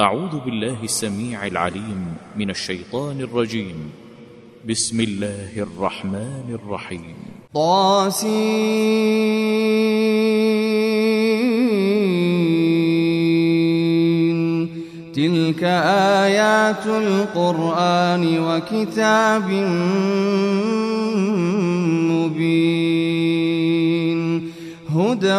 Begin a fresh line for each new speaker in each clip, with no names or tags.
أعوذ بالله السميع العليم من الشيطان الرجيم. بسم الله الرحمن الرحيم.
طاسين. تلك آيات القرآن وكتاب مبين. هدى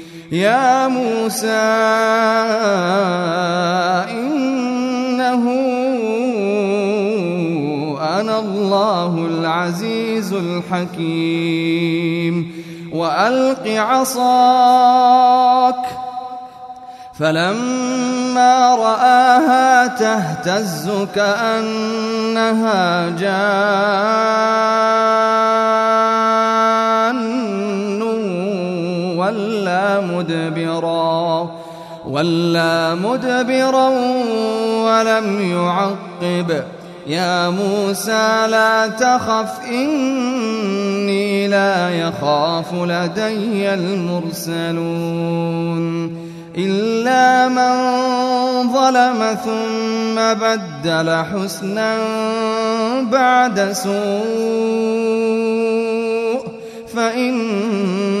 يا موسى إنه أنا الله العزيز الحكيم. وألق عصاك. فلما رآها تهتز كأنها جان. مدبرا ولا مدبرا ولم يعقب. يا موسى لا تخف إني لا يخاف لدي المرسلون. إلا من ظلم ثم بدل حسنا بعد سوء فإني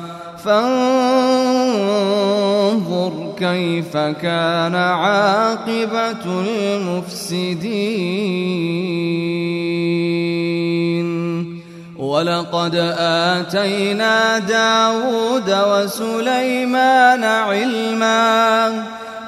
فانظر كيف كان عاقبة المفسدين. ولقد آتينا داود وسليمان علما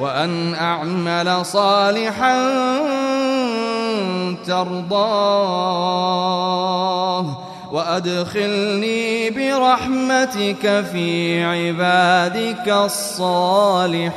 وأن أعمل صالحا ترضاه وأدخلني برحمتك في عبادك الصالحين.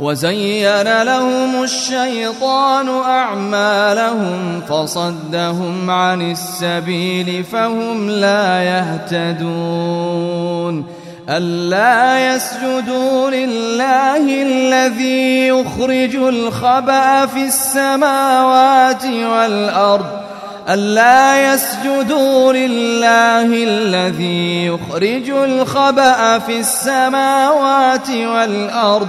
وزين لهم الشيطان أعمالهم فصدهم عن السبيل فهم لا يهتدون ألا يسجدوا لله الذي يخرج الخبأ في السماوات والأرض ألا يسجدوا لله الذي يخرج الخبأ في السماوات والأرض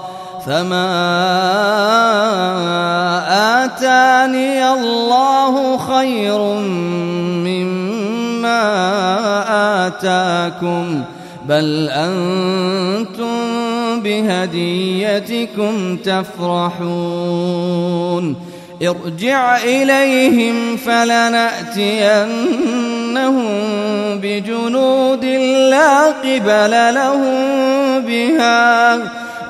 فما آتاني الله خير مما آتاكم بل أنتم بهديتكم تفرحون ارجع إليهم فلنأتينهم بجنود لا قبل لهم بها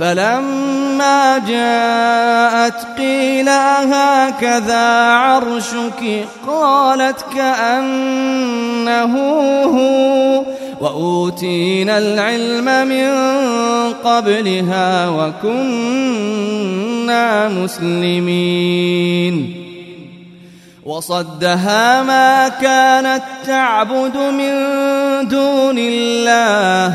فلما جاءت قيل هكذا عرشك؟ قالت كأنه هو. وأوتينا العلم من قبلها وكنا مسلمين. وصدها ما كانت تعبد من دون الله.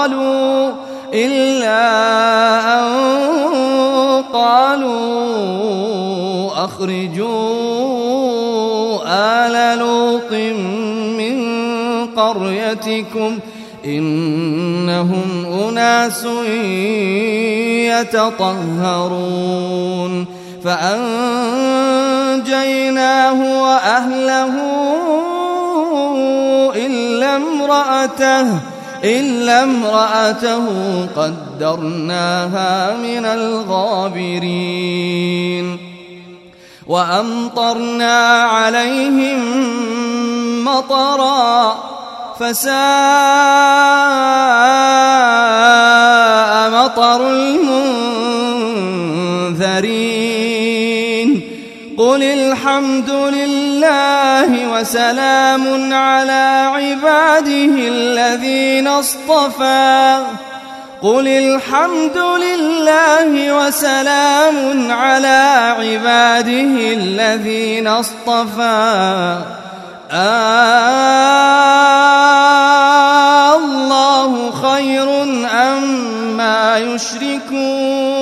إلا أن قالوا أخرجوا آل لوط من قريتكم إنهم أناس يتطهرون فأنجيناه وأهله إلا امرأته إلا امرأته قدرناها من الغابرين وأمطرنا عليهم مطرا فساء مطر المنذرين قل الحمد لله وسلام على عباده الذين اصطفى. قل الحمد لله وسلام على عباده الذين اصطفى. آه الله خير أما يشركون.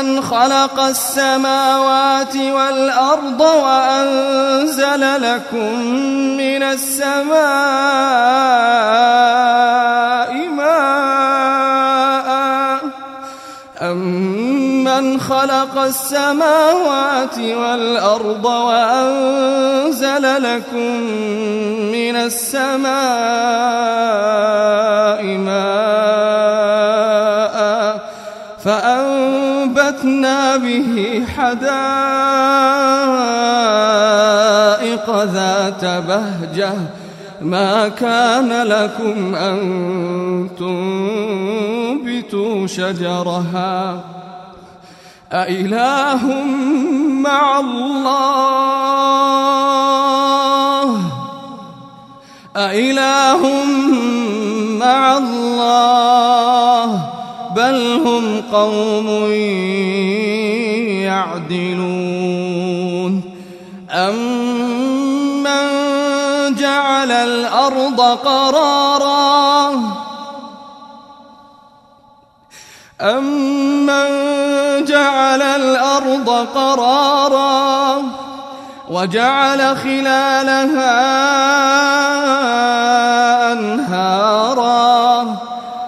أمن خلق السماوات والأرض وأنزل لكم من السماء ماء. أمن خلق السماوات والأرض وأنزل لكم من السماء ماء. فأنبتنا به حدائق ذات بهجة. ما كان لكم أن تنبتوا شجرها. أإله مع الله؟ أإله مع الله؟ بل هم قوم يعدلون أمن جعل الأرض قرارا أمن جعل الأرض قرارا وجعل خلالها أنهارا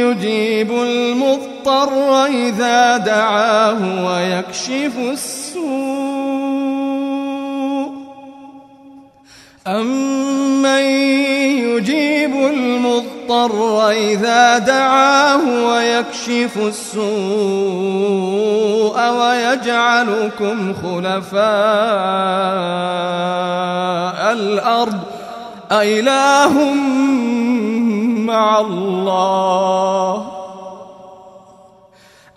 يجيب المضطر إذا دعاه ويكشف السوء. أمن يجيب المضطر إذا دعاه ويكشف السوء ويجعلكم خلفاء الأرض أإله مع الله.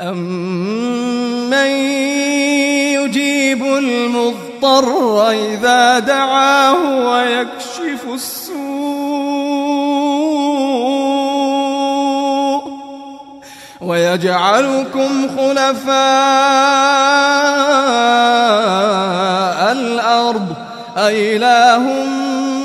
أمن يجيب المضطر إذا دعاه ويكشف السوء ويجعلكم خلفاء الأرض. أإله مع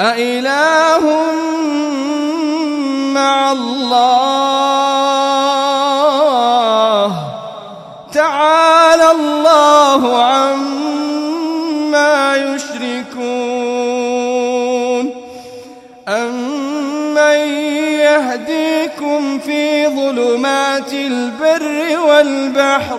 أإله مع الله تعالى الله عما يشركون أمن يهديكم في ظلمات البر والبحر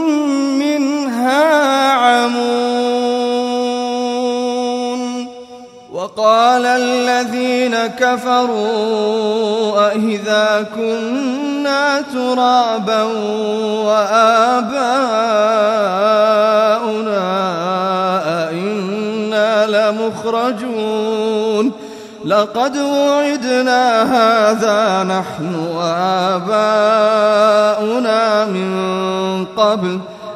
عمون. وقال الذين كفروا أئذا كنا ترابا وآباؤنا أئنا لمخرجون. لقد وعدنا هذا نحن وآباؤنا من قبل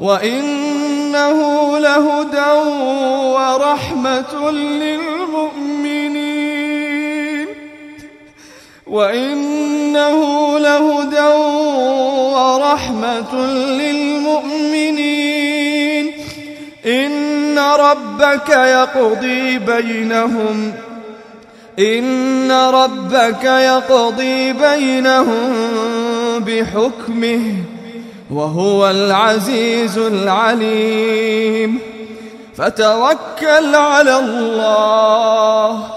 وإنه لهدى ورحمة للمؤمنين وإنه لهدى ورحمة للمؤمنين إن ربك يقضي بينهم إن ربك يقضي بينهم بحكمه وهو العزيز العليم. فتوكل على الله.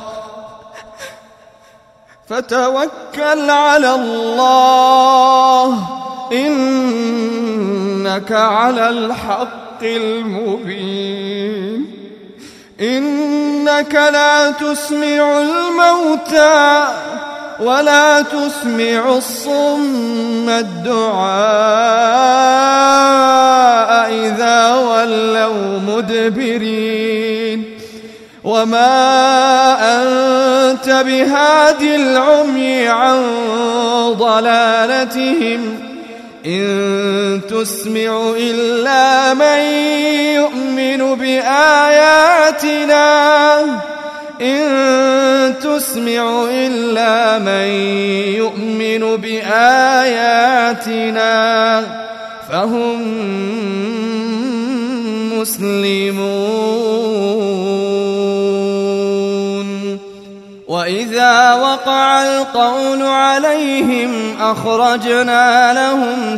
فتوكل على الله. إنك على الحق المبين. إنك لا تسمع الموتى. ولا تسمع الصم الدعاء إذا ولوا مدبرين. وما أنت بهاد العمي عن ضلالتهم. إن تسمع إلا من يؤمن بآياتنا. إن تسمع إلا من يؤمن بآياتنا فهم مسلمون. وإذا وقع القول عليهم أخرجنا لهم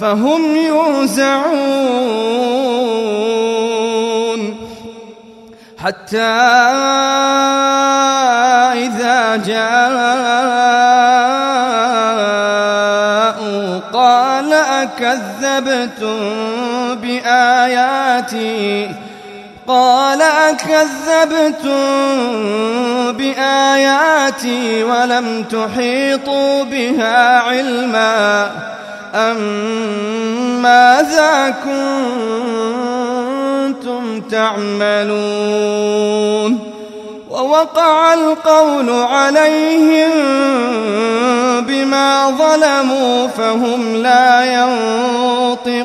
فهم يوزعون. حتى إذا جاءوا قال أكذبتم بآياتي؟ قال أكذبتم بآياتي ولم تحيطوا بها علما. ماذا كنتم تعملون ووقع القول عليهم بما ظلموا فهم لا ينطقون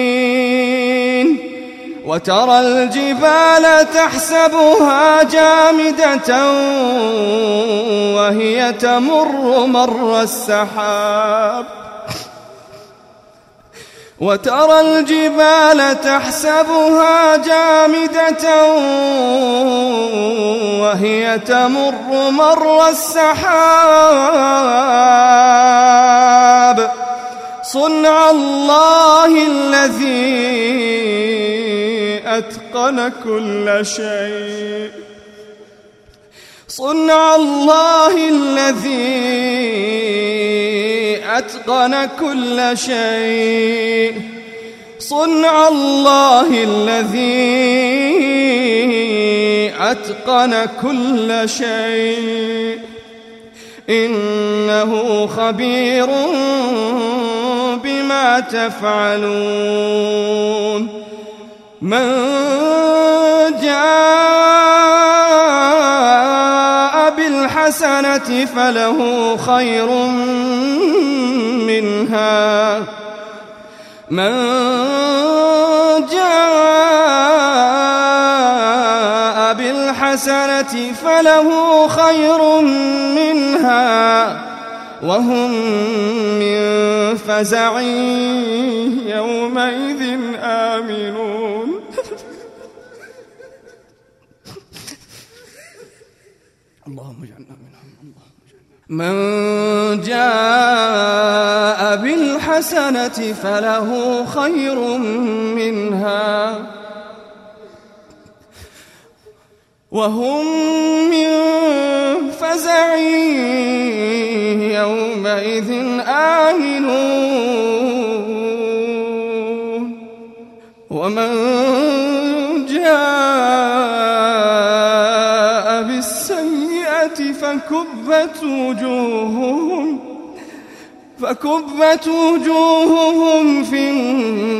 وترى الجبال تحسبها جامدة وهي تمر مر السحاب. وترى الجبال تحسبها جامدة وهي تمر مر السحاب. صنع الله الذي أتقن كل شيء. صنع الله الذي أتقن كل شيء. صنع الله الذي أتقن كل شيء. إنه خبير بما تفعلون من جاء بالحسنة فله خير منها. من جاء بالحسنة فله خير منها. وهم من فزع يومئذ آمنون. اللهم اجعلنا منهم. اللهم من جاء بالحسنة فله خير منها. وهم من فزع يومئذ آمنون. ومن جاء بالسيئة فكبت وجوههم فكبت وجوههم في النار.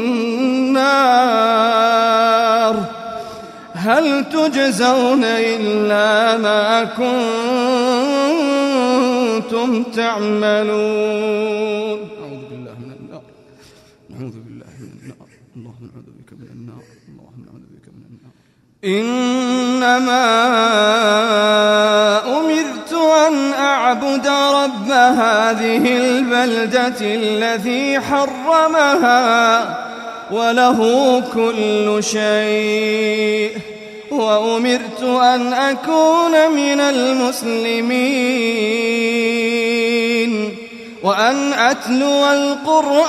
هل تجزون إلا ما كنتم تعملون؟ أعوذ بالله من النار. نعوذ بالله من النار. اللهم نعوذ بك من النار. اللهم نعوذ بك من النار. إنما أمرت أن أعبد رب هذه البلدة الذي حرمها. وله كل شيء. وأمرت أن أكون من المسلمين. وأن أتلو القرآن.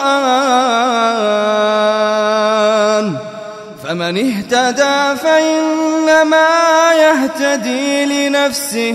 فمن اهتدى فإنما يهتدي لنفسه.